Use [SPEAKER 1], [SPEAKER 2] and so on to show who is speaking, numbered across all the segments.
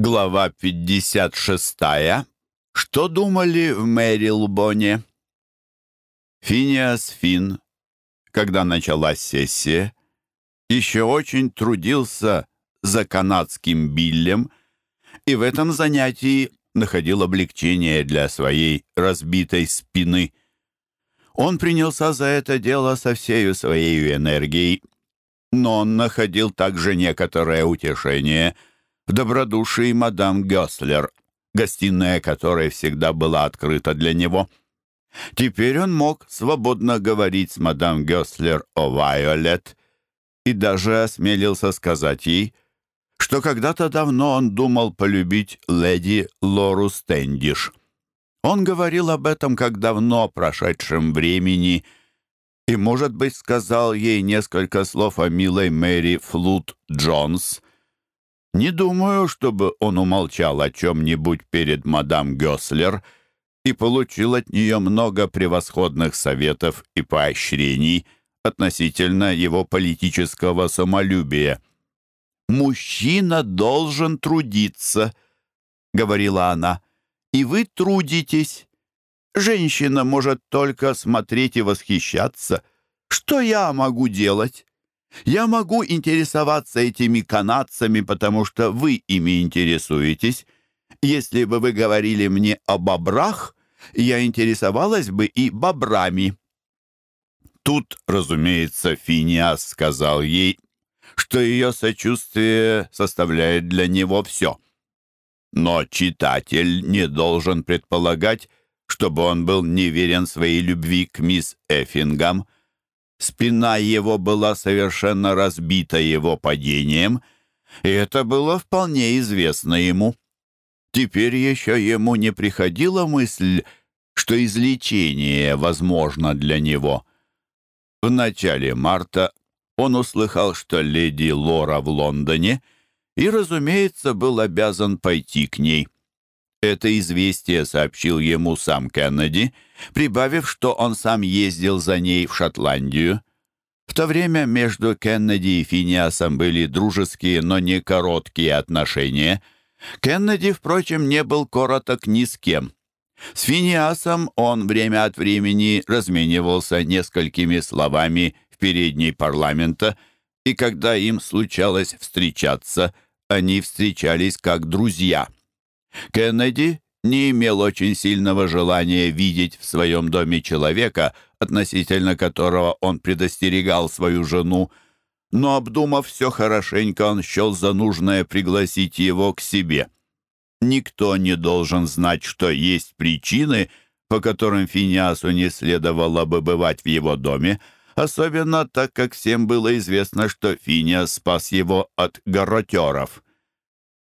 [SPEAKER 1] Глава 56. Что думали в Мэрилбоне? Финиас Фин, когда началась сессия, еще очень трудился за канадским Биллем и в этом занятии находил облегчение для своей разбитой спины. Он принялся за это дело со всею своей энергией, но он находил также некоторое утешение – в добродушии мадам Гёслер, гостиная которой всегда была открыта для него. Теперь он мог свободно говорить с мадам Гёслер о Вайолет и даже осмелился сказать ей, что когда-то давно он думал полюбить леди Лору Стэндиш. Он говорил об этом как давно прошедшем времени и, может быть, сказал ей несколько слов о милой Мэри Флут Джонс — не думаю, чтобы он умолчал о чем-нибудь перед мадам Гёслер и получил от нее много превосходных советов и поощрений относительно его политического самолюбия. «Мужчина должен трудиться», — говорила она, — «и вы трудитесь. Женщина может только смотреть и восхищаться. Что я могу делать?» Я могу интересоваться этими канадцами, потому что вы ими интересуетесь. Если бы вы говорили мне о бобрах, я интересовалась бы и бобрами». Тут, разумеется, Финиас сказал ей, что ее сочувствие составляет для него все. Но читатель не должен предполагать, чтобы он был неверен своей любви к мисс Эффингам – Спина его была совершенно разбита его падением, и это было вполне известно ему. Теперь еще ему не приходила мысль, что излечение возможно для него. В начале марта он услыхал, что леди Лора в Лондоне, и, разумеется, был обязан пойти к ней. Это известие сообщил ему сам Кеннеди, прибавив, что он сам ездил за ней в Шотландию. В то время между Кеннеди и Финиасом были дружеские, но не короткие отношения. Кеннеди, впрочем, не был короток ни с кем. С Финиасом он время от времени разменивался несколькими словами в передней парламента, и когда им случалось встречаться, они встречались как друзья – Кеннеди не имел очень сильного желания видеть в своем доме человека, относительно которого он предостерегал свою жену, но, обдумав все хорошенько, он счел за нужное пригласить его к себе. Никто не должен знать, что есть причины, по которым Финиасу не следовало бы бывать в его доме, особенно так как всем было известно, что Финиас спас его от гаротеров.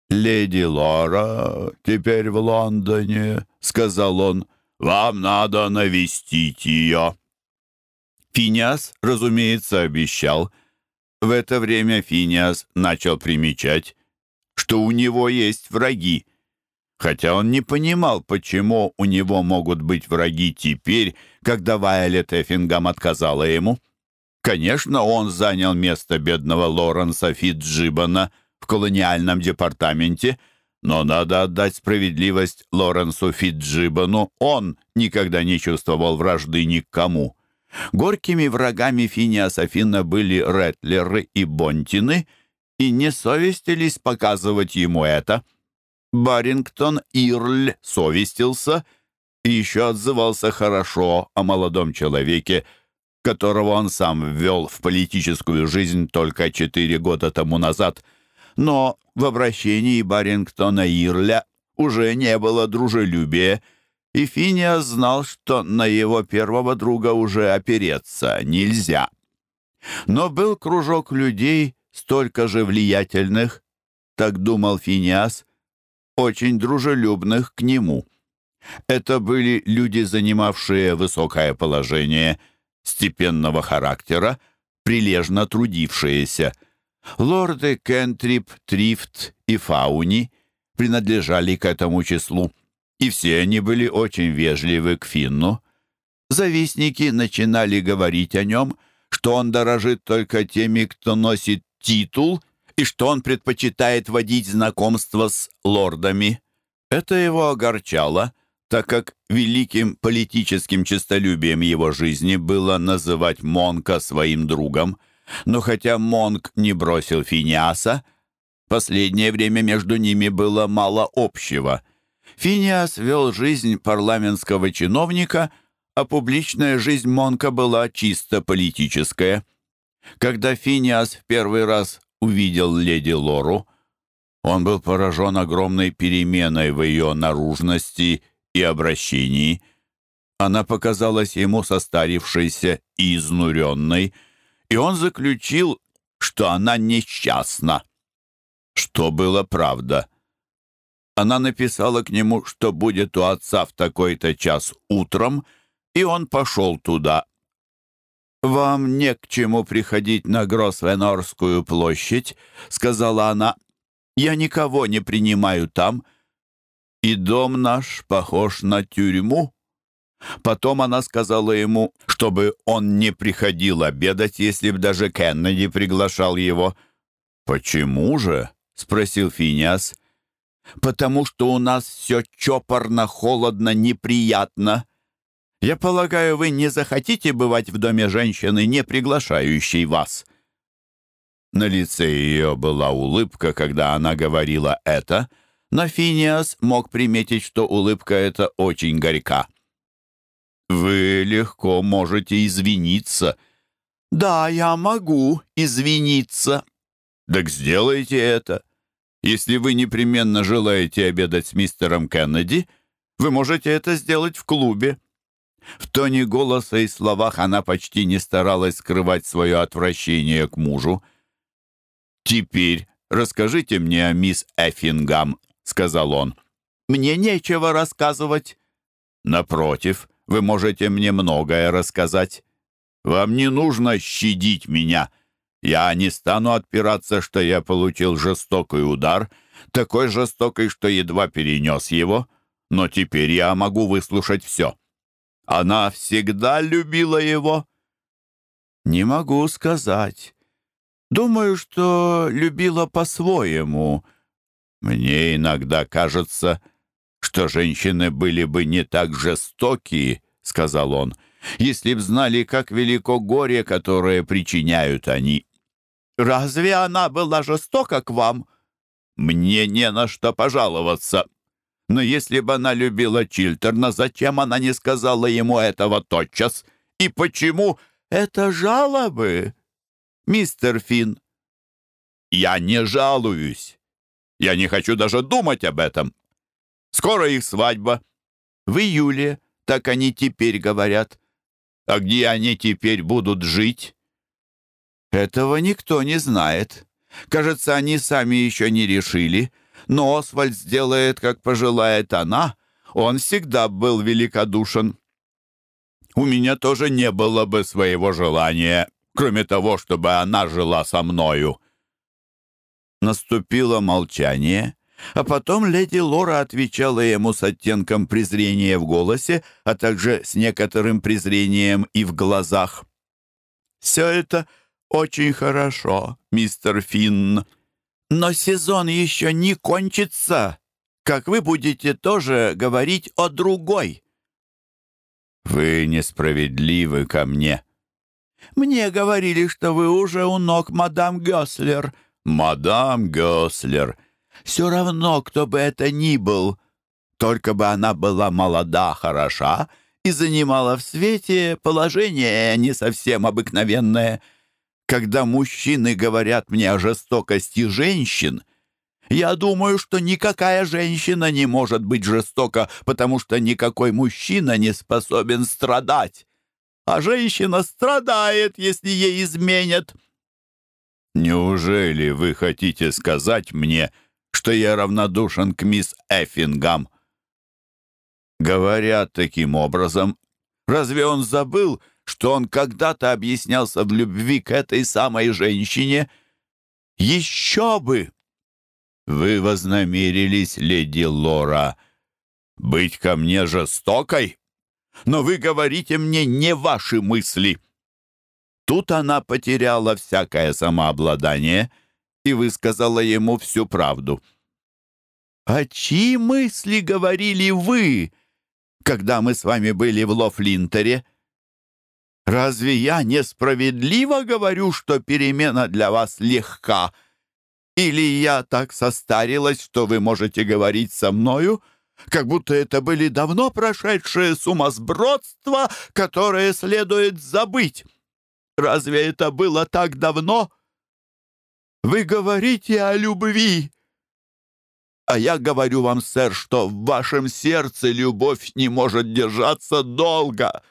[SPEAKER 1] «Леди Лора теперь в Лондоне», — сказал он. «Вам надо навестить ее». Финиас, разумеется, обещал. В это время Финиас начал примечать, что у него есть враги, хотя он не понимал, почему у него могут быть враги теперь, когда Вайолет Эффингам отказала ему. Конечно, он занял место бедного Лоренса Фитджибана — в колониальном департаменте, но надо отдать справедливость Лоренсу Фитджибану, он никогда не чувствовал вражды ни к кому. Горькими врагами Финиаса Финна были Ретлеры и Бонтины, и не совестились показывать ему это. Барингтон Ирль совестился и еще отзывался хорошо о молодом человеке, которого он сам ввел в политическую жизнь только четыре года тому назад – но в обращении Барингтона Ирля уже не было дружелюбия, и Финиас знал, что на его первого друга уже опереться нельзя. Но был кружок людей, столько же влиятельных, так думал Финиас, очень дружелюбных к нему. Это были люди, занимавшие высокое положение, степенного характера, прилежно трудившиеся – Лорды Кентрип, Трифт и Фауни принадлежали к этому числу, и все они были очень вежливы к Финну. Завистники начинали говорить о нем, что он дорожит только теми, кто носит титул, и что он предпочитает водить знакомство с лордами. Это его огорчало, так как великим политическим честолюбием его жизни было называть Монка своим другом. Но хотя Монк не бросил Финиаса, последнее время между ними было мало общего. Финиас вел жизнь парламентского чиновника, а публичная жизнь Монка была чисто политическая. Когда Финиас в первый раз увидел леди Лору, он был поражен огромной переменой в ее наружности и обращении. Она показалась ему состарившейся и изнуренной, и он заключил, что она несчастна. Что было правда. Она написала к нему, что будет у отца в такой-то час утром, и он пошел туда. «Вам не к чему приходить на Гросвенорскую площадь», — сказала она. «Я никого не принимаю там, и дом наш похож на тюрьму». Потом она сказала ему, чтобы он не приходил обедать, если б даже Кеннеди приглашал его. «Почему же?» — спросил Финиас. «Потому что у нас все чопорно, холодно, неприятно. Я полагаю, вы не захотите бывать в доме женщины, не приглашающей вас». На лице ее была улыбка, когда она говорила это, но Финиас мог приметить, что улыбка эта очень горька. «Вы легко можете извиниться». «Да, я могу извиниться». «Так сделайте это. Если вы непременно желаете обедать с мистером Кеннеди, вы можете это сделать в клубе». В тоне голоса и словах она почти не старалась скрывать свое отвращение к мужу. «Теперь расскажите мне о мисс Эффингам», — сказал он. «Мне нечего рассказывать». «Напротив, вы можете мне многое рассказать. Вам не нужно щадить меня. Я не стану отпираться, что я получил жестокий удар, такой жестокий, что едва перенес его, но теперь я могу выслушать все. Она всегда любила его? Не могу сказать. Думаю, что любила по-своему. Мне иногда кажется, что женщины были бы не так жестоки, сказал он, если б знали, как велико горе, которое причиняют они. Разве она была жестока к вам? Мне не на что пожаловаться. Но если бы она любила Чилтерна, зачем она не сказала ему этого тотчас? И почему это жалобы, мистер Финн? Я не жалуюсь. Я не хочу даже думать об этом. Скоро их свадьба. В июле, так они теперь говорят. А где они теперь будут жить? Этого никто не знает. Кажется, они сами еще не решили. Но Освальд сделает, как пожелает она. Он всегда был великодушен. У меня тоже не было бы своего желания, кроме того, чтобы она жила со мною. Наступило молчание, а потом леди Лора отвечала ему с оттенком презрения в голосе, а также с некоторым презрением и в глазах. «Все это очень хорошо, мистер Финн, но сезон еще не кончится, как вы будете тоже говорить о другой». «Вы несправедливы ко мне». «Мне говорили, что вы уже у ног мадам Гёслер». «Мадам Гёслер», все равно, кто бы это ни был, только бы она была молода, хороша и занимала в свете положение не совсем обыкновенное. Когда мужчины говорят мне о жестокости женщин, я думаю, что никакая женщина не может быть жестока, потому что никакой мужчина не способен страдать. А женщина страдает, если ей изменят. Неужели вы хотите сказать мне, — что я равнодушен к мисс Эффингам. Говоря таким образом, разве он забыл, что он когда-то объяснялся в любви к этой самой женщине? Еще бы! Вы вознамерились, леди Лора, быть ко мне жестокой? Но вы говорите мне не ваши мысли. Тут она потеряла всякое самообладание — и высказала ему всю правду. «А чьи мысли говорили вы, когда мы с вами были в Лофлинтере? Разве я несправедливо говорю, что перемена для вас легка? Или я так состарилась, что вы можете говорить со мною?» как будто это были давно прошедшие сумасбродства, которые следует забыть. Разве это было так давно? Вы говорите о любви. А я говорю вам, сэр, что в вашем сердце любовь не может держаться долго.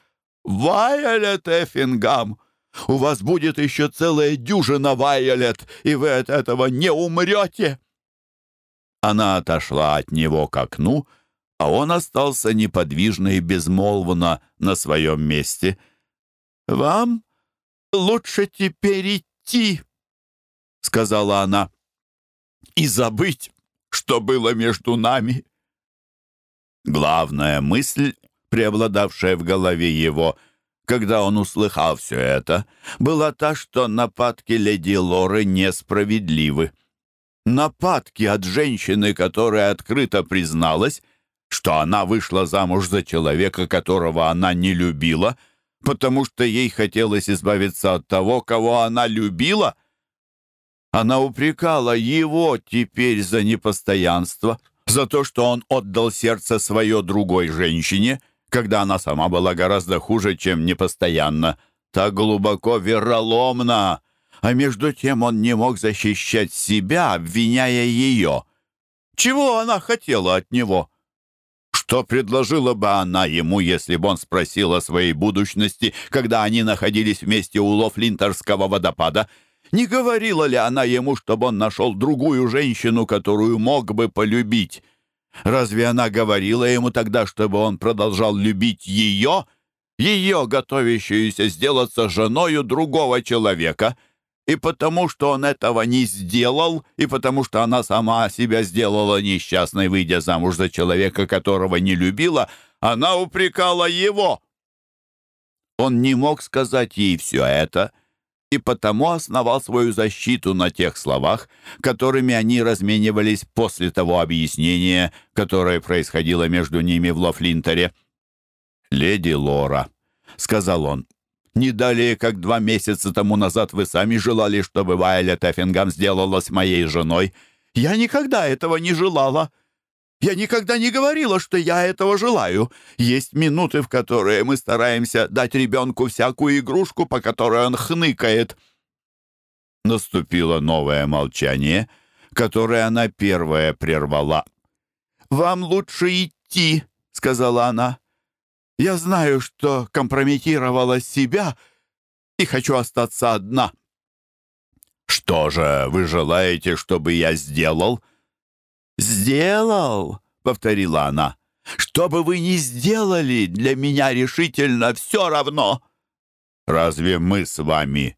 [SPEAKER 1] Вайолет Эффингам, у вас будет еще целая дюжина Вайолет, и вы от этого не умрете. Она отошла от него к окну, а он остался неподвижно и безмолвно на своем месте. «Вам лучше теперь идти», — сказала она, — «и забыть, что было между нами». Главная мысль, преобладавшая в голове его, когда он услыхал все это, была та, что нападки леди Лоры несправедливы. Нападки от женщины, которая открыто призналась, что она вышла замуж за человека, которого она не любила, потому что ей хотелось избавиться от того, кого она любила. Она упрекала его теперь за непостоянство, за то, что он отдал сердце свое другой женщине, когда она сама была гораздо хуже, чем непостоянно, так глубоко вероломно, а между тем он не мог защищать себя, обвиняя ее. Чего она хотела от него? Что предложила бы она ему, если бы он спросил о своей будущности, когда они находились вместе у Лофлинтерского водопада? Не говорила ли она ему, чтобы он нашел другую женщину, которую мог бы полюбить? Разве она говорила ему тогда, чтобы он продолжал любить ее, ее, готовящуюся сделаться женою другого человека? И потому, что он этого не сделал, и потому, что она сама себя сделала несчастной, выйдя замуж за человека, которого не любила, она упрекала его. Он не мог сказать ей все это, и потому основал свою защиту на тех словах, которыми они разменивались после того объяснения, которое происходило между ними в Лофлинтере. «Леди Лора», — сказал он, не далее, как два месяца тому назад вы сами желали, чтобы Вайлет Эффингам сделалась моей женой. Я никогда этого не желала. Я никогда не говорила, что я этого желаю. Есть минуты, в которые мы стараемся дать ребенку всякую игрушку, по которой он хныкает». Наступило новое молчание, которое она первая прервала. «Вам лучше идти», — сказала она. Я знаю, что компрометировала себя и хочу остаться одна». «Что же вы желаете, чтобы я сделал?» «Сделал», — повторила она. «Что бы вы ни сделали, для меня решительно все равно». «Разве мы с вами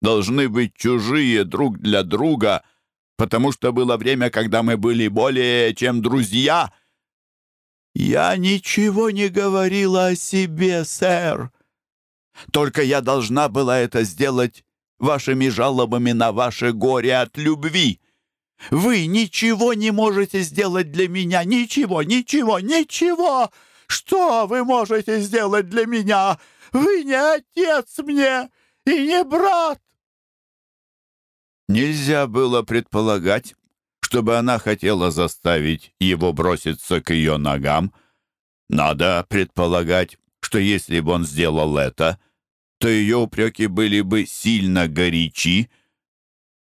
[SPEAKER 1] должны быть чужие друг для друга, потому что было время, когда мы были более чем друзья?» «Я ничего не говорила о себе, сэр. Только я должна была это сделать вашими жалобами на ваше горе от любви. Вы ничего не можете сделать для меня, ничего, ничего, ничего! Что вы можете сделать для меня? Вы не отец мне и не брат!» Нельзя было предполагать, чтобы она хотела заставить его броситься к ее ногам. Надо предполагать, что если бы он сделал это, то ее упреки были бы сильно горячи,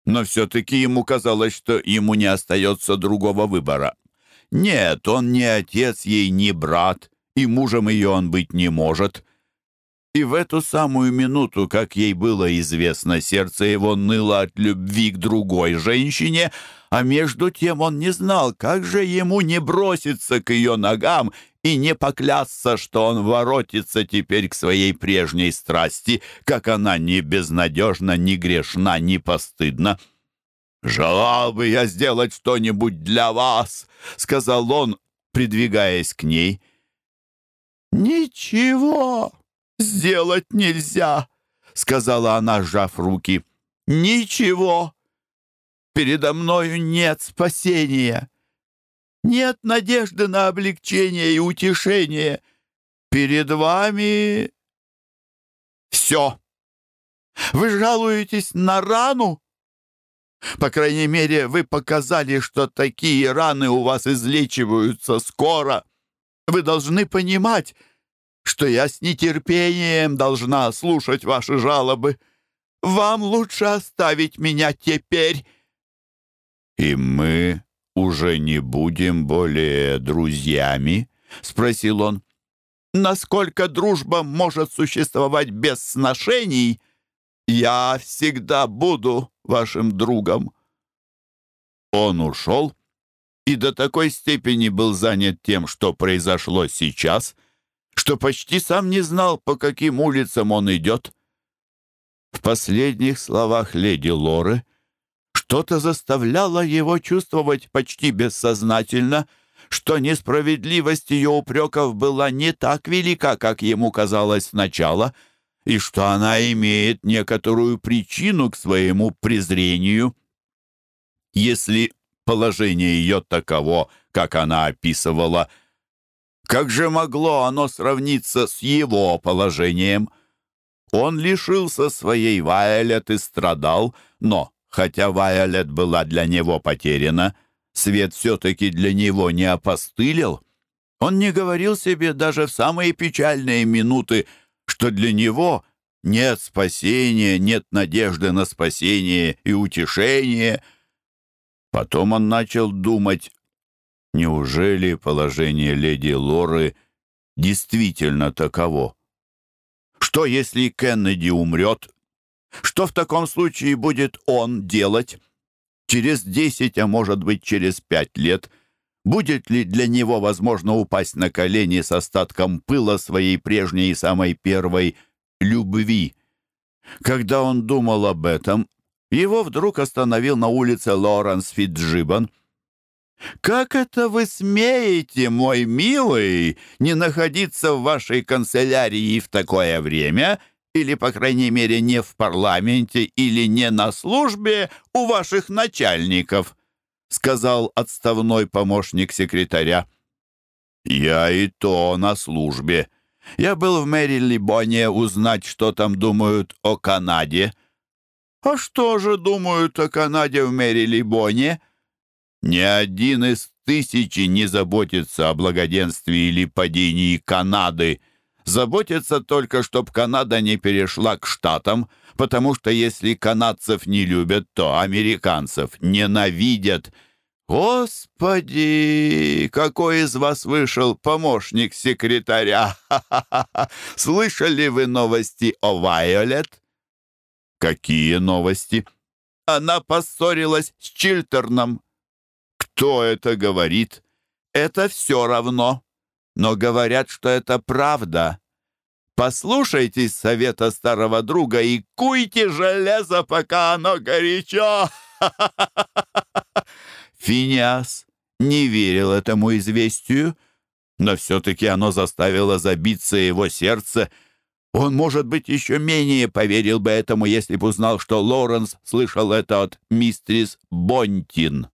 [SPEAKER 1] но все-таки ему казалось, что ему не остается другого выбора. Нет, он не отец ей, не брат, и мужем ее он быть не может. И в эту самую минуту, как ей было известно, сердце его ныло от любви к другой женщине, а между тем он не знал, как же ему не броситься к ее ногам и не поклясться, что он воротится теперь к своей прежней страсти, как она ни безнадежна, ни грешна, ни постыдна. «Желал бы я сделать что-нибудь для вас», — сказал он, придвигаясь к ней. «Ничего», сделать нельзя», — сказала она, сжав руки. «Ничего. Передо мною нет спасения. Нет надежды на облегчение и утешение. Перед вами все. Вы жалуетесь на рану? По крайней мере, вы показали, что такие раны у вас излечиваются скоро. Вы должны понимать, что я с нетерпением должна слушать ваши жалобы. Вам лучше оставить меня теперь». «И мы уже не будем более друзьями?» — спросил он. «Насколько дружба может существовать без сношений, я всегда буду вашим другом». Он ушел и до такой степени был занят тем, что произошло сейчас, что почти сам не знал, по каким улицам он идет. В последних словах леди Лоры что-то заставляло его чувствовать почти бессознательно, что несправедливость ее упреков была не так велика, как ему казалось сначала — и что она имеет некоторую причину к своему презрению. Если положение ее таково, как она описывала, как же могло оно сравниться с его положением? Он лишился своей Вайолет и страдал, но, хотя Вайолет была для него потеряна, свет все-таки для него не опостылил. Он не говорил себе даже в самые печальные минуты, что для него нет спасения, нет надежды на спасение и утешение. Потом он начал думать, неужели положение леди Лоры действительно таково? Что, если Кеннеди умрет? Что в таком случае будет он делать? Через десять, а может быть через пять лет – Будет ли для него возможно упасть на колени с остатком пыла своей прежней и самой первой любви? Когда он думал об этом, его вдруг остановил на улице Лоренс Фитджибан. «Как это вы смеете, мой милый, не находиться в вашей канцелярии в такое время или, по крайней мере, не в парламенте или не на службе у ваших начальников?» — сказал отставной помощник секретаря. «Я и то на службе. Я был в Мэри-Либоне узнать, что там думают о Канаде». «А что же думают о Канаде в Мэри-Либоне?» «Ни один из тысячи не заботится о благоденствии или падении Канады», Заботится только, чтоб Канада не перешла к Штатам, потому что если канадцев не любят, то американцев ненавидят. Господи, какой из вас вышел помощник секретаря? Слышали вы новости о Вайолет? Какие новости? Она поссорилась с Чилтерном. Кто это говорит? Это все равно но говорят, что это правда. Послушайтесь совета старого друга и куйте железо, пока оно горячо. Финиас не верил этому известию, но все-таки оно заставило забиться его сердце. Он, может быть, еще менее поверил бы этому, если бы узнал, что Лоренс слышал это от мистрис Бонтин.